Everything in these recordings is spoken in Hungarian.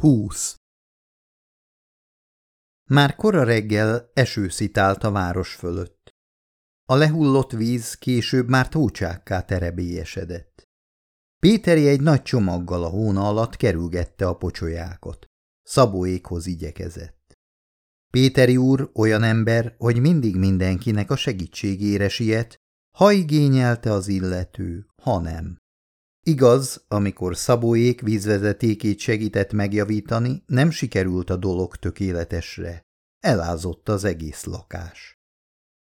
20. Már kora reggel eső szitált a város fölött. A lehullott víz később már tócsákká terebélyesedett. Péteri egy nagy csomaggal a hóna alatt kerülgette a pocsolyákat. Szabóékhoz igyekezett. Péteri úr olyan ember, hogy mindig mindenkinek a segítségére siet, ha igényelte az illető, ha nem. Igaz, amikor Szabóék vízvezetékét segített megjavítani, nem sikerült a dolog tökéletesre. Elázott az egész lakás.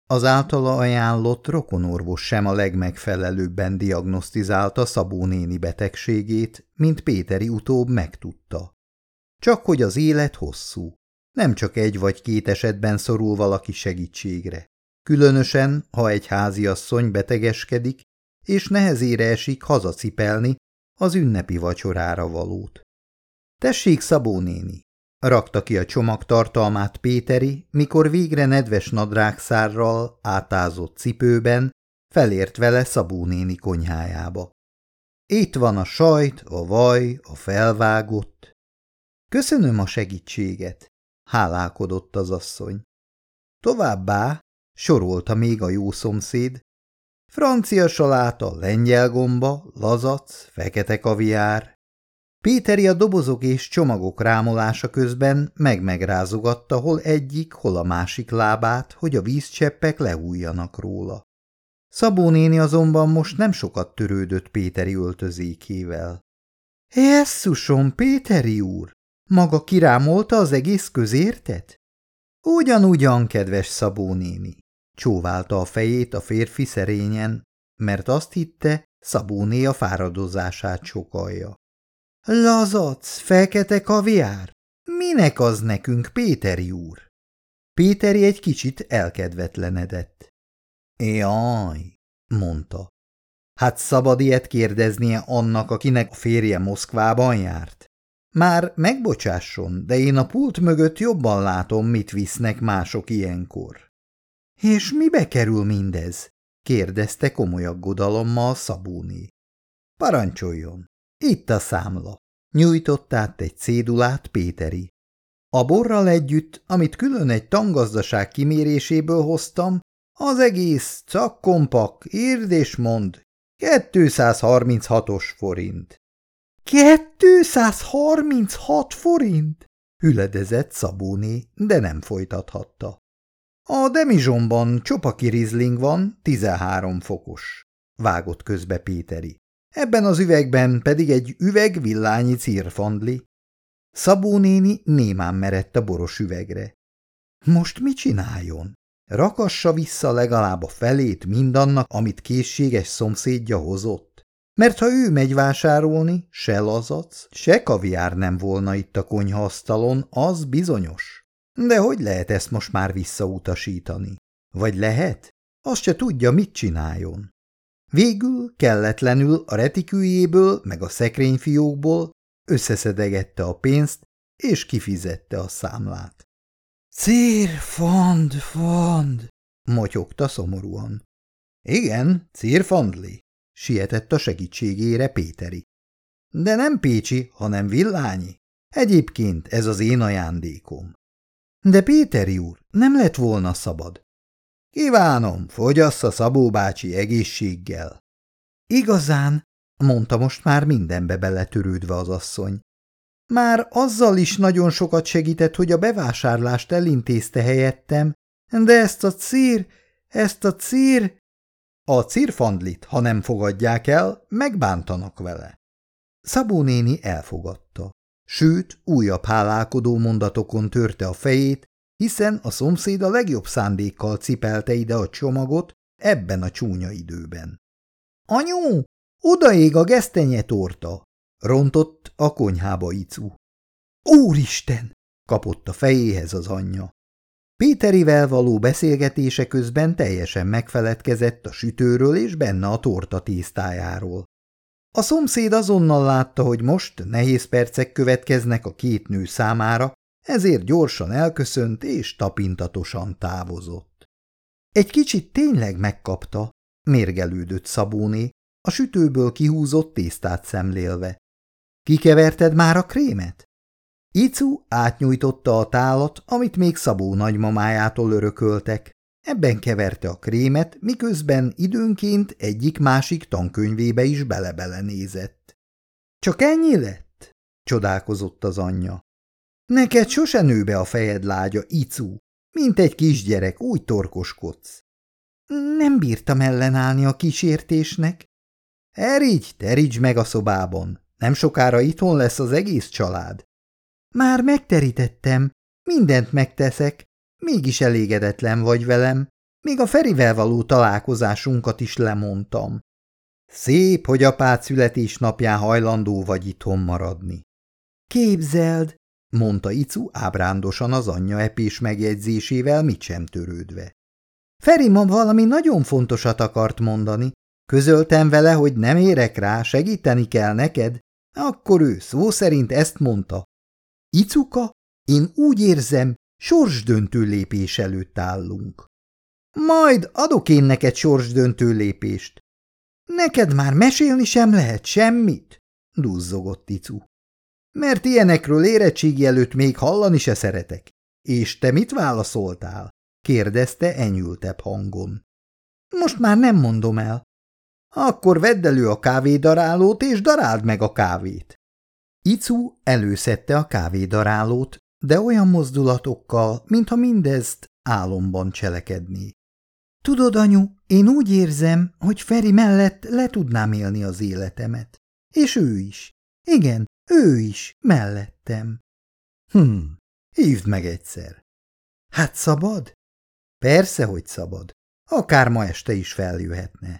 Az általa ajánlott rokonorvos sem a legmegfelelőbben diagnosztizálta Szabó néni betegségét, mint Péteri utóbb megtudta. Csak hogy az élet hosszú. Nem csak egy vagy két esetben szorul valaki segítségre. Különösen, ha egy háziasszony betegeskedik, és nehezére esik hazacipelni az ünnepi vacsorára valót. Tessék, Szabó néni! Rakta ki a csomag tartalmát Péteri, mikor végre nedves nadrágszárral, átázott cipőben, felért vele Szabó néni konyhájába. Itt van a sajt, a vaj, a felvágott. Köszönöm a segítséget, hálálkodott az asszony. Továbbá, sorolta még a jó szomszéd, Francia saláta, lengyel gomba, lazac, fekete kaviár. Péteri a dobozok és csomagok rámolása közben megmegrázogatta hol egyik, hol a másik lábát, hogy a vízcseppek lehújjanak róla. Szabó néni azonban most nem sokat törődött Péteri öltözékével. – Jesszusom, Péteri úr! Maga kirámolta az egész közértet? – Ugyan-ugyan, kedves Szabó néni. Csóválta a fejét a férfi szerényen, mert azt hitte, Szabóné a fáradozását sokalja. Lazac, fekete kaviár? Minek az nekünk, Péteri úr? Péteri egy kicsit elkedvetlenedett. Jaj, mondta. Hát szabad ilyet kérdeznie annak, akinek a férje Moszkvában járt? Már megbocsásson, de én a pult mögött jobban látom, mit visznek mások ilyenkor. És mibe kerül mindez? kérdezte komoly aggodalommal Szabóni. Parancsoljon, itt a számla. Nyújtott át egy cédulát Péteri. A borral együtt, amit külön egy tangazdaság kiméréséből hoztam, az egész cakkompak, írd és mond, 236-os forint. 236 forint? Hüledezett Szabóné, de nem folytathatta. A demizsomban csopaki rizling van, 13 fokos, vágott közbe Péteri. Ebben az üvegben pedig egy üveg villányi círfandli. Szabó néni némán merett a boros üvegre. Most mit csináljon? Rakassa vissza legalább a felét mindannak, amit készséges szomszédja hozott? Mert ha ő megy vásárolni, se lazac, se kaviár nem volna itt a konyhaasztalon, az bizonyos. De hogy lehet ezt most már visszautasítani? Vagy lehet? Azt se tudja, mit csináljon. Végül kelletlenül a retikűjéből meg a szekrényfiókból összeszedegette a pénzt, és kifizette a számlát. Cír, fond, fond, motyogta szomorúan. Igen, círfandli, sietett a segítségére Péteri. De nem pécsi, hanem villányi. Egyébként ez az én ajándékom. De Péteri úr, nem lett volna szabad. Kívánom, fogyassza Szabó bácsi egészséggel. Igazán, mondta most már mindenbe beletörődve az asszony. Már azzal is nagyon sokat segített, hogy a bevásárlást elintézte helyettem, de ezt a cír, ezt a cír... A círfandlit, ha nem fogadják el, megbántanak vele. Szabó néni elfogadta. Sőt, újabb hálálkodó mondatokon törte a fejét, hiszen a szomszéd a legjobb szándékkal cipelte ide a csomagot ebben a csúnya időben. – Anyu, odaég a torta! rontott a konyhába Icu. – Úristen! – kapott a fejéhez az anyja. Péterivel való beszélgetése közben teljesen megfeledkezett a sütőről és benne a torta tésztájáról. A szomszéd azonnal látta, hogy most nehéz percek következnek a két nő számára, ezért gyorsan elköszönt és tapintatosan távozott. Egy kicsit tényleg megkapta, mérgelődött Szabóné, a sütőből kihúzott tésztát szemlélve. Kikeverted már a krémet? Icu átnyújtotta a tálat, amit még Szabó nagymamájától örököltek. Ebben keverte a krémet, miközben időnként egyik-másik tankönyvébe is bele-bele nézett. – Csak ennyi lett? – csodálkozott az anyja. – Neked sose nő be a fejed lágya, Icu, mint egy kisgyerek, úgy torkoskodsz. – Nem bírtam ellenállni a kísértésnek. – Erígy, teríts meg a szobában, nem sokára itthon lesz az egész család. Már megterítettem, mindent megteszek, mégis elégedetlen vagy velem, még a Ferivel való találkozásunkat is lemondtam. Szép, hogy apád születésnapján hajlandó vagy itthon maradni. Képzeld, mondta Icu ábrándosan az anyja epés megjegyzésével mit sem törődve. Feri ma valami nagyon fontosat akart mondani. Közöltem vele, hogy nem érek rá, segíteni kell neked. Akkor ő szó szerint ezt mondta. Icuka, én úgy érzem, sorsdöntő lépés előtt állunk. Majd adok én neked sorsdöntő lépést. Neked már mesélni sem lehet semmit, duzzogott Icu. Mert ilyenekről érettségi előtt még hallani se szeretek. És te mit válaszoltál? kérdezte enyültebb hangon. Most már nem mondom el. Akkor vedd elő a kávédarálót, és daráld meg a kávét. Icu előszette a kávédarálót, de olyan mozdulatokkal, mintha mindezt álomban cselekedné. Tudod, anyu, én úgy érzem, hogy Feri mellett le tudnám élni az életemet. És ő is. Igen, ő is, mellettem. Hm, hívd meg egyszer. Hát szabad? Persze, hogy szabad. Akár ma este is feljöhetne.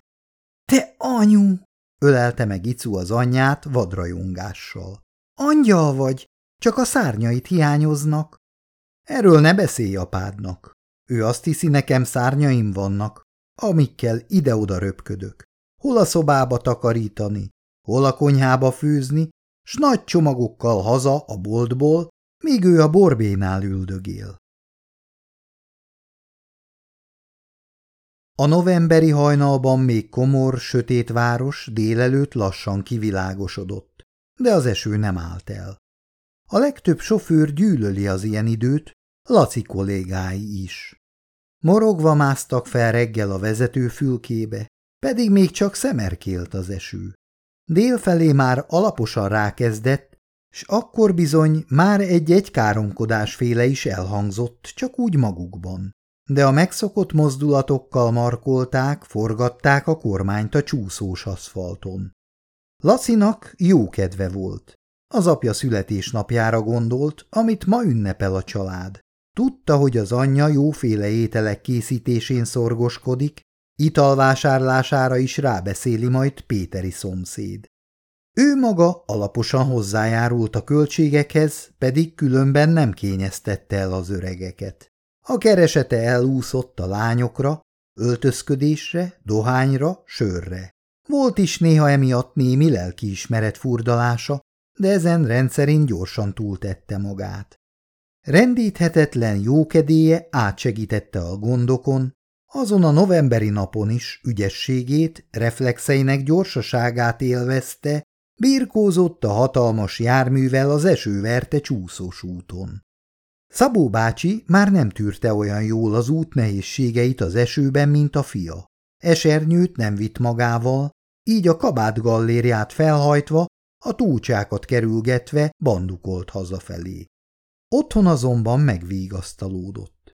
Te anyu! ölelte meg Icu az anyját vadrajongással. Angyal vagy, csak a szárnyait hiányoznak. Erről ne beszélj apádnak. Ő azt hiszi, nekem szárnyaim vannak, amikkel ide-oda röpködök. Hol a szobába takarítani, hol a konyhába főzni, s nagy csomagokkal haza a boltból, míg ő a borbénál üldögél. A novemberi hajnalban még komor, sötét város délelőtt lassan kivilágosodott, de az eső nem állt el. A legtöbb sofőr gyűlöli az ilyen időt, Laci kollégái is. Morogva másztak fel reggel a vezető fülkébe, pedig még csak szemerkélt az eső. Délfelé már alaposan rákezdett, s akkor bizony már egy-egy káromkodás féle is elhangzott, csak úgy magukban. De a megszokott mozdulatokkal markolták, forgatták a kormányt a csúszós aszfalton. Lacinak jó kedve volt. Az apja születésnapjára gondolt, amit ma ünnepel a család. Tudta, hogy az anyja jóféle ételek készítésén szorgoskodik, italvásárlására is rábeszéli majd Péteri szomszéd. Ő maga alaposan hozzájárult a költségekhez, pedig különben nem kényeztette el az öregeket. A keresete elúszott a lányokra, öltözködésre, dohányra, sörre. Volt is néha emiatt némi lelkiismeret furdalása, de ezen rendszerint gyorsan túltette magát. Rendíthetetlen jókedéje átsegítette a gondokon, azon a novemberi napon is ügyességét, reflexeinek gyorsaságát élvezte, birkózott a hatalmas járművel az esőverte csúszós úton. Szabó bácsi már nem tűrte olyan jól az út nehézségeit az esőben, mint a fia. Esernyőt nem vitt magával, így a kabát gallériát felhajtva, a túlcsákat kerülgetve bandukolt hazafelé. Otthon azonban megvigasztalódott.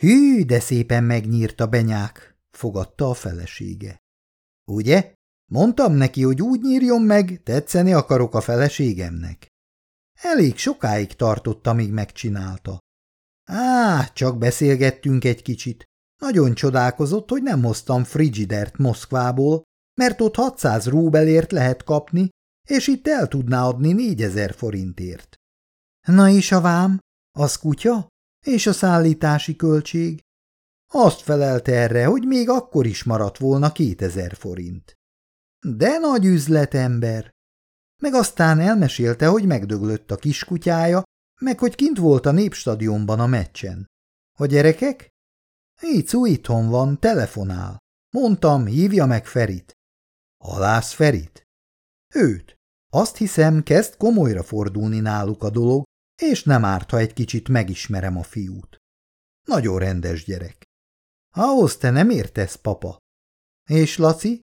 Hű, de szépen megnyírta benyák, fogadta a felesége. Ugye? Mondtam neki, hogy úgy nyírjon meg, tetszeni akarok a feleségemnek. Elég sokáig tartott, amíg megcsinálta. Á, csak beszélgettünk egy kicsit. Nagyon csodálkozott, hogy nem hoztam frigidert Moszkvából, mert ott 600 rúbelért lehet kapni, és itt el tudná adni 4000 forintért. Na és a vám? Az kutya? És a szállítási költség? Azt felelte erre, hogy még akkor is maradt volna 2000 forint. De nagy üzletember! Meg aztán elmesélte, hogy megdöglött a kiskutyája, meg hogy kint volt a népstadionban a meccsen. A gyerekek? Icu itthon van, telefonál. Mondtam, hívja meg Ferit. Halász Ferit? Őt. Azt hiszem, kezd komolyra fordulni náluk a dolog, és nem árt, ha egy kicsit megismerem a fiút. Nagyon rendes gyerek. Ahhoz te nem értesz, papa. És Laci?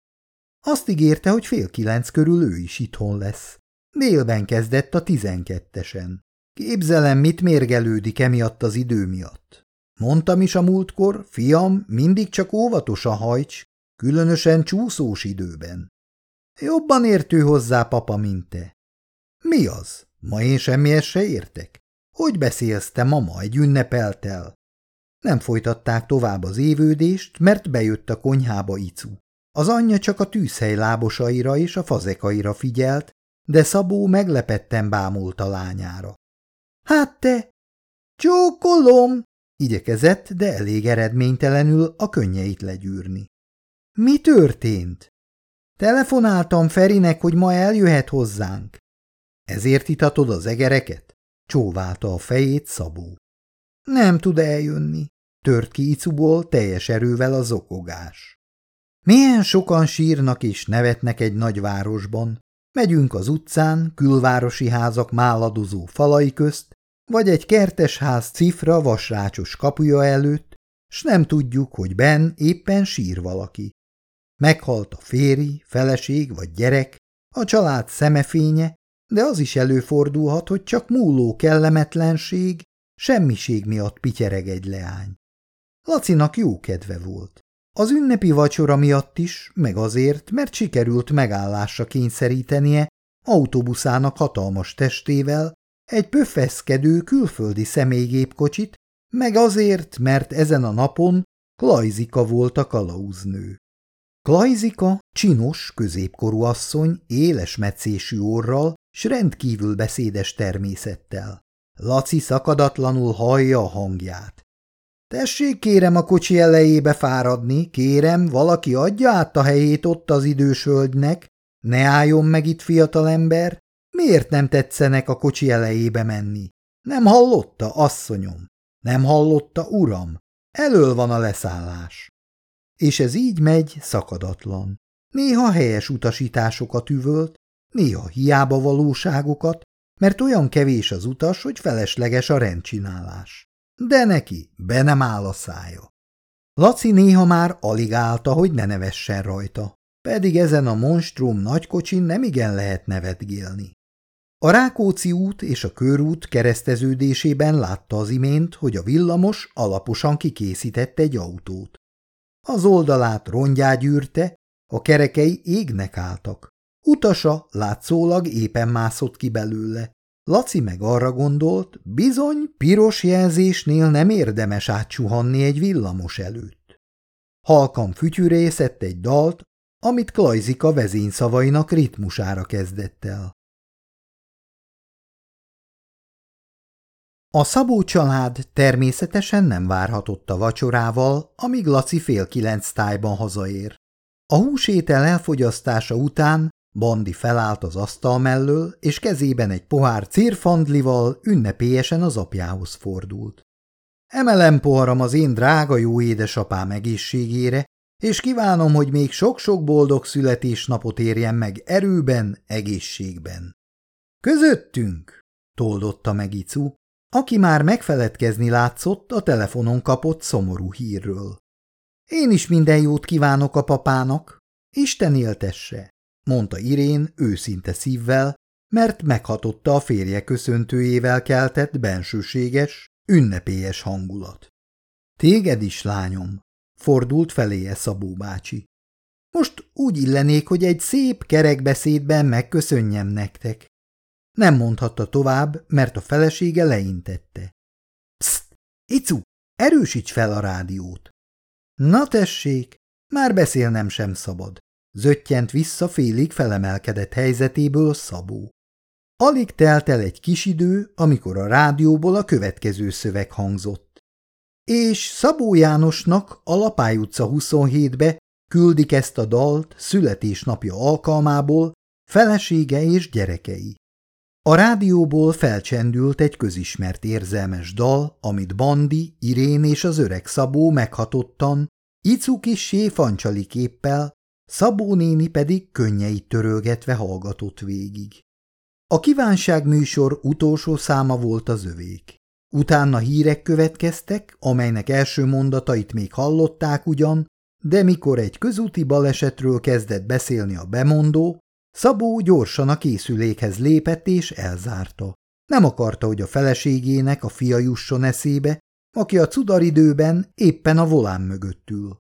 Azt ígérte, hogy fél kilenc körül ő is itthon lesz. Délben kezdett a tizenkettesen. Képzelem, mit mérgelődik emiatt az idő miatt. Mondtam is a múltkor, fiam, mindig csak óvatosan hajts, különösen csúszós időben. Jobban értő hozzá, papa, mint te. Mi az? Ma én semmihez se értek? Hogy beszélsz te, mama, egy ünnepeltel? Nem folytatták tovább az évődést, mert bejött a konyhába Icu. Az anyja csak a tűzhely lábosaira és a fazekaira figyelt, de Szabó meglepetten bámult a lányára. – Hát te! – Csókolom! – igyekezett, de elég eredménytelenül a könnyeit legyűrni. – Mi történt? – Telefonáltam Ferinek, hogy ma eljöhet hozzánk. – Ezért itatod az egereket? – csóválta a fejét Szabó. – Nem tud eljönni – tört ki Icuból teljes erővel a zokogás. Milyen sokan sírnak és nevetnek egy nagyvárosban. Megyünk az utcán, külvárosi házak máladozó falai közt, vagy egy kertesház cifra vasrácsos kapuja előtt, s nem tudjuk, hogy ben éppen sír valaki. Meghalt a féri, feleség vagy gyerek, a család szemefénye, de az is előfordulhat, hogy csak múló kellemetlenség, semmiség miatt pityereg egy leány. Lacinak jó kedve volt. Az ünnepi vacsora miatt is, meg azért, mert sikerült megállásra kényszerítenie autóbuszának hatalmas testével egy pöffeszkedő külföldi személygépkocsit, meg azért, mert ezen a napon Klajzika volt a kalauznő. Klajzika csinos, középkorú asszony, éles meccésű orral, s rendkívül beszédes természettel. Laci szakadatlanul hallja a hangját. Tessék kérem a kocsi elejébe fáradni, kérem, valaki adja át a helyét ott az idős hölgynek, ne álljon meg itt fiatalember, miért nem tetszenek a kocsi elejébe menni? Nem hallotta, asszonyom? Nem hallotta, uram? Elől van a leszállás. És ez így megy szakadatlan. Néha helyes utasításokat üvölt, néha hiába valóságokat, mert olyan kevés az utas, hogy felesleges a rendcsinálás. De neki be nem áll a szája. Laci néha már alig állta, hogy ne nevessen rajta, pedig ezen a monstrum nagykocsin nem igen lehet nevetgélni. A Rákóczi út és a körút kereszteződésében látta az imént, hogy a villamos alaposan kikészített egy autót. Az oldalát rongyá gyűrte, a kerekei égnek álltak. Utasa látszólag éppen mászott ki belőle. Laci meg arra gondolt, bizony piros jelzésnél nem érdemes átsuhanni egy villamos előtt. Halkan fütyűrészett egy dalt, amit Klajzika vezényszavainak ritmusára kezdett el. A Szabó család természetesen nem várhatott a vacsorával, amíg Laci fél kilenc tájban hazaér. A húsétel elfogyasztása után Bandi felállt az asztal mellől, és kezében egy pohár cirfandlival ünnepélyesen az apjához fordult. Emelem poharam az én drága jó édesapám egészségére, és kívánom, hogy még sok-sok boldog születésnapot érjen meg erőben, egészségben. Közöttünk, toldotta meg Icu, aki már megfeledkezni látszott a telefonon kapott szomorú hírről. Én is minden jót kívánok a papának, Isten éltesse mondta Irén őszinte szívvel, mert meghatotta a férje köszöntőjével keltett bensőséges, ünnepélyes hangulat. Téged is, lányom, fordult feléje Szabó bácsi. Most úgy illenék, hogy egy szép kerekbeszédben megköszönjem nektek. Nem mondhatta tovább, mert a felesége leintette. Pszt, Icu, erősíts fel a rádiót! Na tessék, már beszélnem sem szabad. Zöttyent vissza félig felemelkedett helyzetéből Szabó. Alig telt el egy kis idő, amikor a rádióból a következő szöveg hangzott. És Szabó Jánosnak a Lapály utca 27-be küldik ezt a dalt születésnapja alkalmából felesége és gyerekei. A rádióból felcsendült egy közismert érzelmes dal, amit Bandi, Irén és az öreg Szabó meghatottan, Icu kissé fancsali képpel Szabó néni pedig könnyeit törölgetve hallgatott végig. A kívánságműsor utolsó száma volt az övék. Utána hírek következtek, amelynek első mondatait még hallották ugyan, de mikor egy közúti balesetről kezdett beszélni a bemondó, Szabó gyorsan a készülékhez lépett és elzárta. Nem akarta, hogy a feleségének a fia jusson eszébe, aki a cudaridőben éppen a volán mögött ül.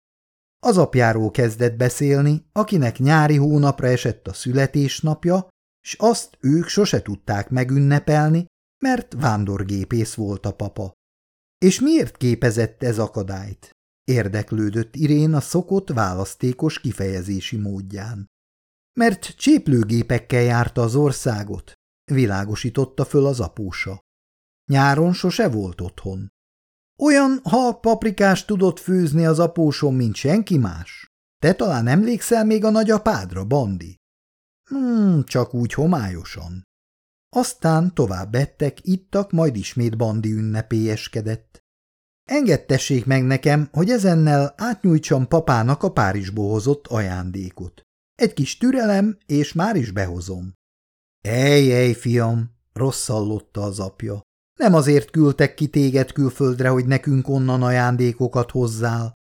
Az apjáról kezdett beszélni, akinek nyári hónapra esett a születésnapja, s azt ők sose tudták megünnepelni, mert vándorgépész volt a papa. És miért képezett ez akadályt? Érdeklődött Irén a szokott választékos kifejezési módján. Mert cséplőgépekkel járta az országot, világosította föl az apósa. Nyáron sose volt otthon. Olyan halk paprikást tudott főzni az apósom, mint senki más. Te talán emlékszel még a nagyapádra, Bandi? Hmm, csak úgy homályosan. Aztán tovább ettek, ittak, majd ismét Bandi ünnepélyeskedett. Engedtessék meg nekem, hogy ezennel átnyújtsam papának a Párizsból hozott ajándékot. Egy kis türelem, és már is behozom. Ej, ej, fiam, rosszallotta az apja. Nem azért küldtek ki téged külföldre, hogy nekünk onnan ajándékokat hozzál.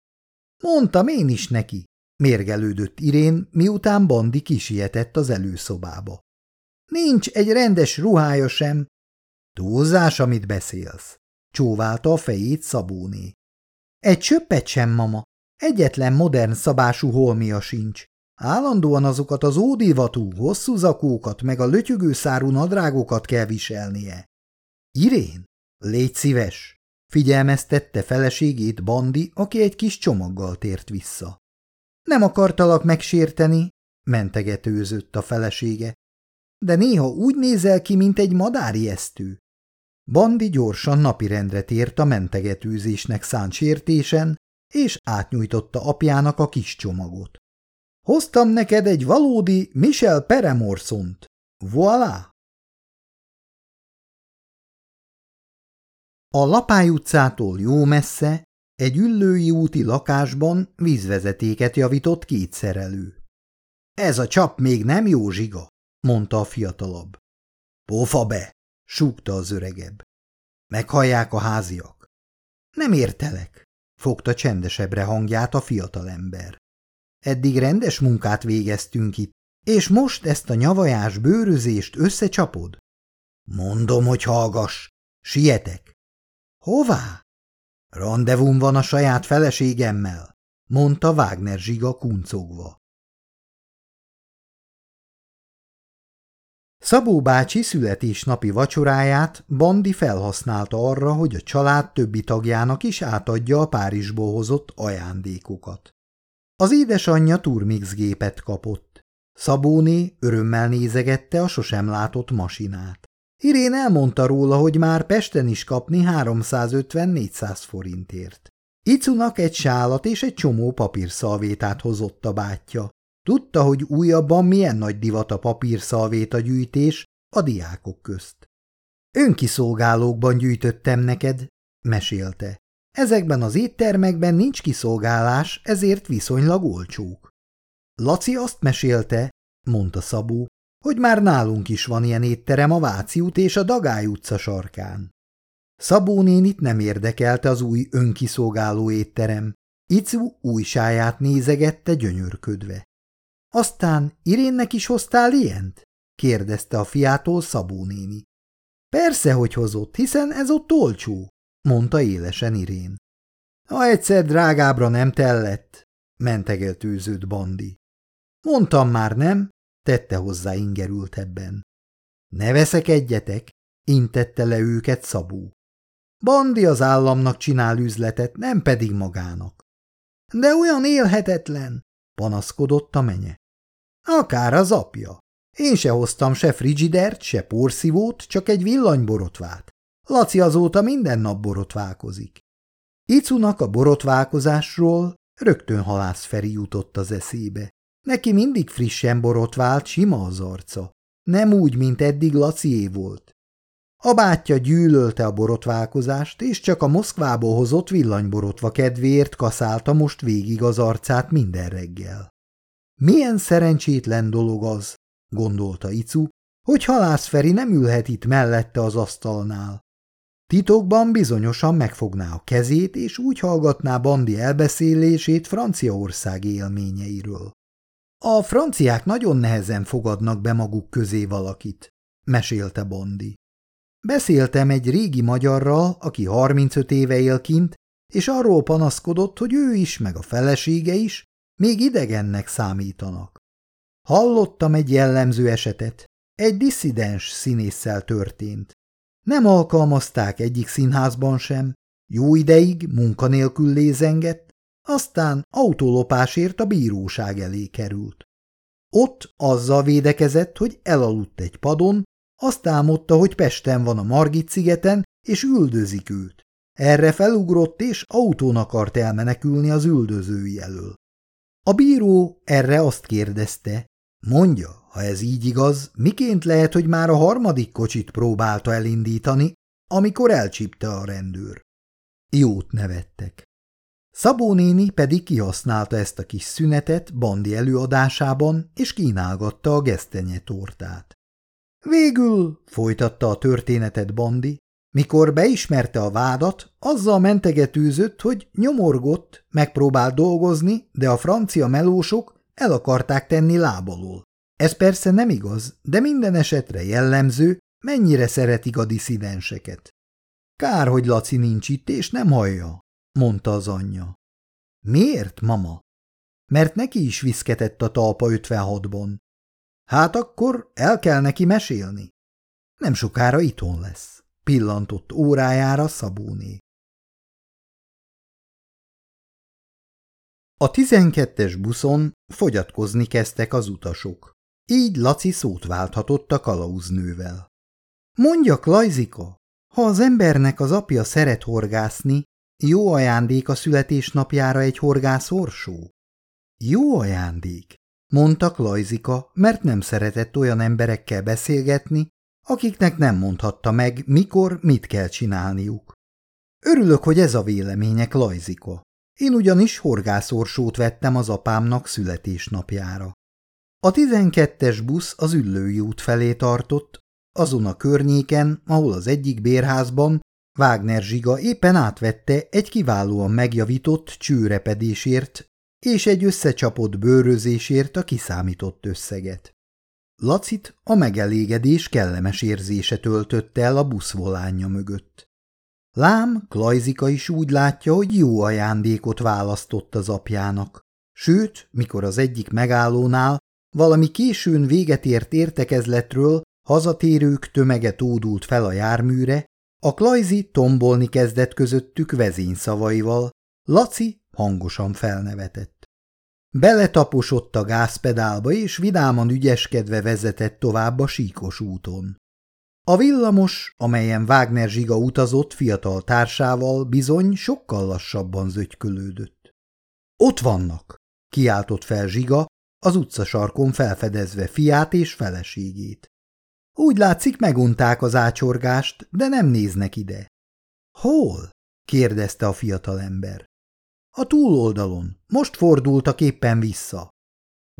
Mondtam én is neki, mérgelődött Irén, miután Bandi kisietett az előszobába. Nincs egy rendes ruhája sem. Túlzás, amit beszélsz, csóválta a fejét Szabóné. Egy csöppet sem, mama. Egyetlen modern szabású holmia sincs. Állandóan azokat az ódivatú, hosszú zakókat meg a lötyögő szárú nadrágokat kell viselnie. Irén, légy szíves! Figyelmeztette feleségét Bandi, aki egy kis csomaggal tért vissza. Nem akartalak megsérteni, mentegetőzött a felesége, de néha úgy nézel ki, mint egy madárjesztő. Bandi gyorsan napirendre tért a mentegetőzésnek szánt sértésen, és átnyújtotta apjának a kis csomagot. Hoztam neked egy valódi Michel Peremorsont. Voilà! A Lapály utcától jó messze, egy üllői úti lakásban vízvezetéket javított két szerelő. Ez a csap még nem jó zsiga, mondta a fiatalabb. Pofa be, súgta az öregebb. Meghallják a háziak. Nem értelek, fogta csendesebbre hangját a fiatalember. Eddig rendes munkát végeztünk itt, és most ezt a nyavajás bőrözést összecsapod? Mondom, hogy hallgass, sietek. Hová? Randevum van a saját feleségemmel, mondta Wagner zsiga kuncogva. Szabó bácsi születésnapi vacsoráját Bandi felhasználta arra, hogy a család többi tagjának is átadja a Párizsból hozott ajándékokat. Az édesanyja turmix gépet kapott. Szabóné örömmel nézegette a sosem látott masinát. Irén elmondta róla, hogy már Pesten is kapni 350-400 forintért. Icunak egy sálat és egy csomó papírszalvétát hozott a bátyja. Tudta, hogy újabban milyen nagy divat a papírszalvéta gyűjtés a diákok közt. Önkiszolgálókban gyűjtöttem neked, mesélte. Ezekben az éttermekben nincs kiszolgálás, ezért viszonylag olcsók. Laci azt mesélte, mondta Szabó, hogy már nálunk is van ilyen étterem a Váci út és a Dagály utca sarkán. Szabó nénit nem érdekelte az új önkiszolgáló étterem. Icu újsáját nézegette gyönyörködve. Aztán Irénnek is hoztál ilyent? kérdezte a fiától Szabó néni. Persze, hogy hozott, hiszen ez ott olcsó, mondta élesen Irén. Ha egyszer drágábra nem tellett, mentegetőződ Bandi. Mondtam már, nem? tette hozzá ingerültebben. Ne veszek egyetek, intette le őket Szabó. Bandi az államnak csinál üzletet, nem pedig magának. De olyan élhetetlen, panaszkodott a menye. Akár az apja. Én se hoztam se frigidert, se porszívót, csak egy villanyborotvát. Laci azóta minden nap borotválkozik. Icunak a borotválkozásról rögtön halász Feri jutott az eszébe. Neki mindig frissen borotvált, sima az arca. Nem úgy, mint eddig Lacié volt. A bátyja gyűlölte a borotválkozást, és csak a Moszkvából hozott villanyborotva kedvéért kaszálta most végig az arcát minden reggel. Milyen szerencsétlen dolog az, gondolta Icu, hogy halászferi nem ülhet itt mellette az asztalnál. Titokban bizonyosan megfogná a kezét, és úgy hallgatná Bandi elbeszélését Franciaország élményeiről. A franciák nagyon nehezen fogadnak be maguk közé valakit, mesélte Bondi. Beszéltem egy régi magyarral, aki 35 éve él kint, és arról panaszkodott, hogy ő is, meg a felesége is még idegennek számítanak. Hallottam egy jellemző esetet. Egy disszidens színésszel történt. Nem alkalmazták egyik színházban sem, jó ideig munkanélkül lézengett, aztán autólopásért a bíróság elé került. Ott azzal védekezett, hogy elaludt egy padon, azt álmodta, hogy Pesten van a Margit szigeten, és üldözik őt. Erre felugrott, és autón akart elmenekülni az üldözői elől. A bíró erre azt kérdezte, mondja, ha ez így igaz, miként lehet, hogy már a harmadik kocsit próbálta elindítani, amikor elcsípte a rendőr? Jót nevettek. Szabó néni pedig kihasználta ezt a kis szünetet Bandi előadásában, és kínálgatta a gesztenye tortát. Végül, folytatta a történetet Bandi, mikor beismerte a vádat, azzal mentegetőzött, hogy nyomorgott, megpróbált dolgozni, de a francia melósok el akarták tenni lábalól. Ez persze nem igaz, de minden esetre jellemző, mennyire szeretik a diszidenseket. Kár, hogy Laci nincs itt, és nem hallja, mondta az anyja. Miért, mama? Mert neki is viszketett a talpa 56-ban. Hát akkor el kell neki mesélni. Nem sokára itthon lesz, pillantott órájára Szabóné. A tizenkettes buszon fogyatkozni kezdtek az utasok. Így Laci szót válthatott a kalauznővel. Mondjak, Lajzika, ha az embernek az apja szeret horgászni, jó ajándék a születésnapjára egy horgász orsó? Jó ajándék, mondta Lajzika, mert nem szeretett olyan emberekkel beszélgetni, akiknek nem mondhatta meg, mikor mit kell csinálniuk. Örülök, hogy ez a vélemények, Lajzika. Én ugyanis horgászorsót vettem az apámnak születésnapjára. A tizenkettes busz az Üllői út felé tartott, azon a környéken, ahol az egyik bérházban Wagner Zsiga éppen átvette egy kiválóan megjavított csőrepedésért és egy összecsapott bőrözésért a kiszámított összeget. Lacit a megelégedés kellemes érzése töltötte el a buszvolánja mögött. Lám, Klajzika is úgy látja, hogy jó ajándékot választott az apjának. Sőt, mikor az egyik megállónál valami későn véget ért értekezletről hazatérők tömege tódult fel a járműre, a Klajzi tombolni kezdett közöttük vezényszavaival, Laci hangosan felnevetett. Beletaposott a gázpedálba, és vidáman ügyeskedve vezetett tovább a síkos úton. A villamos, amelyen Wagner Zsiga utazott fiatal társával, bizony sokkal lassabban zögykölődött. Ott vannak, kiáltott fel Zsiga, az utcasarkon felfedezve fiát és feleségét. Úgy látszik, megunták az ácsorgást, de nem néznek ide. Hol? kérdezte a fiatalember. A túloldalon. Most fordultak éppen vissza.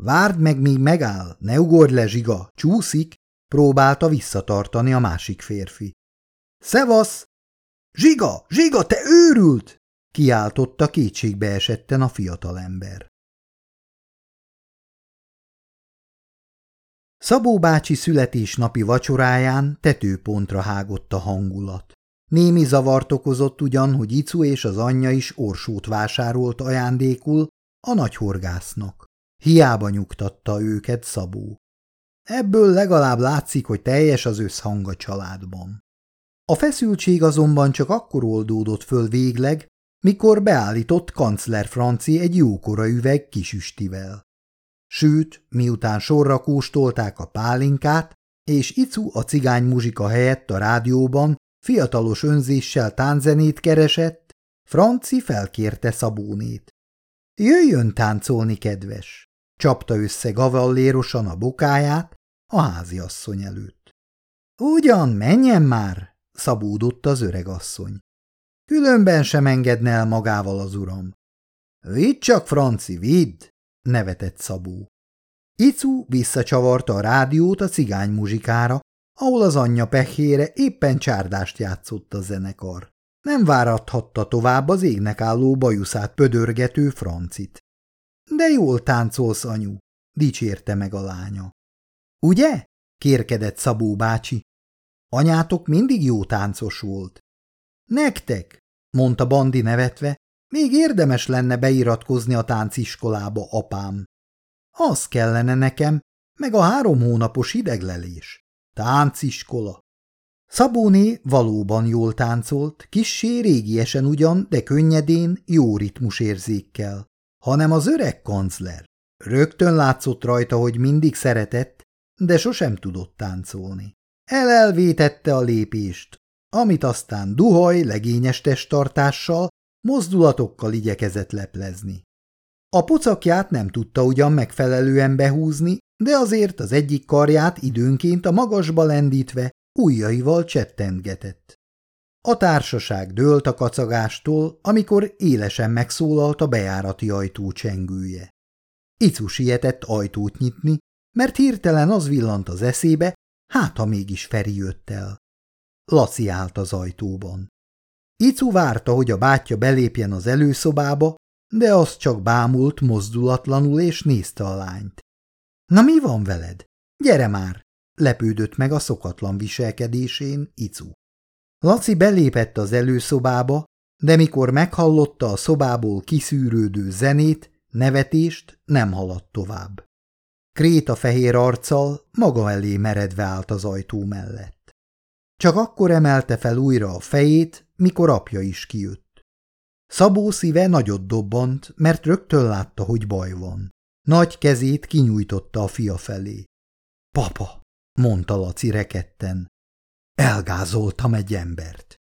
Várd meg, míg megáll, ne ugorj le, zsiga, csúszik, próbálta visszatartani a másik férfi. Szevasz! Zsiga, zsiga, te őrült! kiáltotta kétségbe esetten a fiatalember. Szabó bácsi születésnapi vacsoráján tetőpontra hágott a hangulat. Némi zavart okozott ugyan, hogy Icu és az anyja is orsót vásárolt ajándékul a nagyhorgásznak. Hiába nyugtatta őket Szabó. Ebből legalább látszik, hogy teljes az összhang a családban. A feszültség azonban csak akkor oldódott föl végleg, mikor beállított kancler Franci egy jókora üveg kisüstivel. Sőt, miután sorra kóstolták a pálinkát, és Icu a cigány muzsika helyett a rádióban fiatalos önzéssel tánzenét keresett, Franci felkérte Szabónét. Jöjjön táncolni, kedves! Csapta össze gavallérosan a bokáját a háziasszony előtt. Ugyan, menjen már! szabódott az öregasszony. Különben sem engedne el magával az uram. Vidd csak, Franci, vidd! nevetett Szabó. Icu visszacsavarta a rádiót a cigány muzsikára, ahol az anyja pehére éppen csárdást játszott a zenekar. Nem várathatta tovább az égnek álló bajuszát pödörgető francit. De jól táncolsz, anyu, dicsérte meg a lánya. Ugye? kérkedett Szabó bácsi. Anyátok mindig jó táncos volt. Nektek, mondta Bandi nevetve, még érdemes lenne beiratkozni a tánciskolába, apám. Az kellene nekem, meg a három hónapos ideglelés. Tánciskola. Szabóné valóban jól táncolt, kissé régiesen ugyan, de könnyedén, jó ritmusérzékkel. Hanem az öreg kancler. Rögtön látszott rajta, hogy mindig szeretett, de sosem tudott táncolni. Elelvétette a lépést, amit aztán duhaj, legényes testtartással, mozdulatokkal igyekezett leplezni. A pocakját nem tudta ugyan megfelelően behúzni, de azért az egyik karját időnként a magasba lendítve ujjaival csettentgetett. A társaság dőlt a kacagástól, amikor élesen megszólalt a bejárati ajtó csengője. Icu sietett ajtót nyitni, mert hirtelen az villant az eszébe, hát ha mégis Feri jött el. Laci állt az ajtóban. Icu várta, hogy a bátyja belépjen az előszobába, de az csak bámult mozdulatlanul és nézte a lányt. – Na mi van veled? Gyere már! – lepődött meg a szokatlan viselkedésén Icu. Laci belépett az előszobába, de mikor meghallotta a szobából kiszűrődő zenét, nevetést, nem haladt tovább. Kréta fehér arccal maga elé meredve állt az ajtó mellett. Csak akkor emelte fel újra a fejét, mikor apja is kijött. Szabó szíve nagyot dobbant, mert rögtön látta, hogy baj van. Nagy kezét kinyújtotta a fia felé. – Papa! – mondta Laci reketten. – Elgázoltam egy embert.